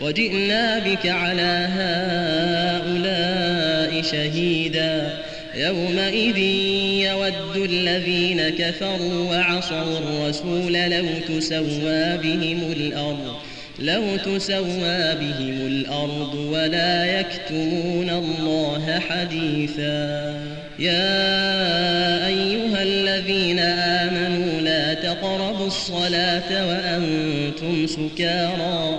وجئنا بك على هؤلاء شهيدا. يومئذ يود الذين كفروا وعصوا الرسول لو تسوى بهم الأرض لو تسوى بهم الأرض ولا يكتمون الله حديثا. يا أيها الذين آمنوا لا تقربوا الصلاة وأنتم سكارى.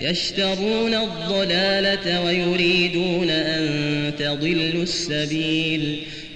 يشترون الضلالة ويريدون أن تضلوا السبيل.